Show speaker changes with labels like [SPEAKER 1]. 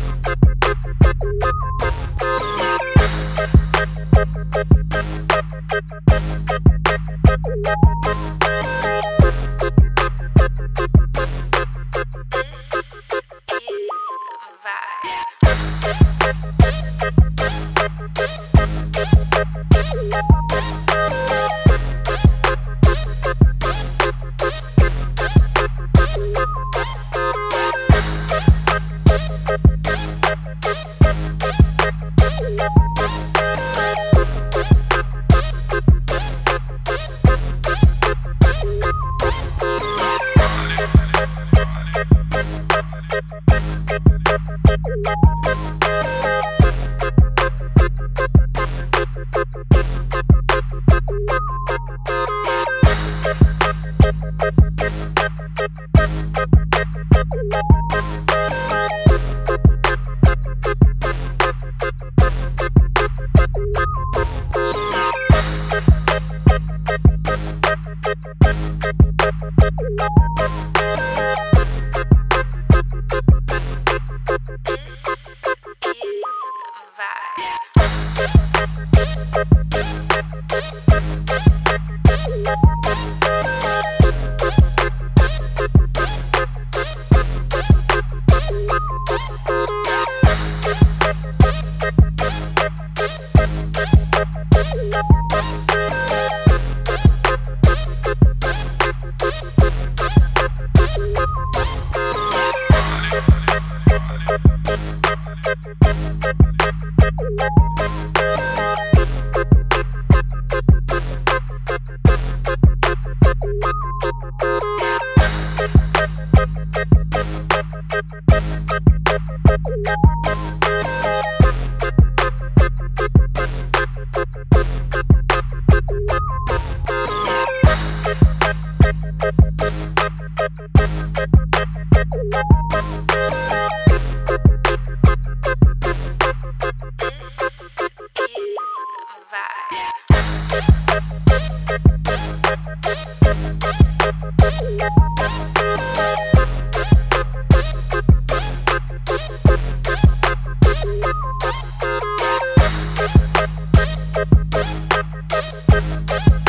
[SPEAKER 1] This is vibe. Peace. Thank you. Bye.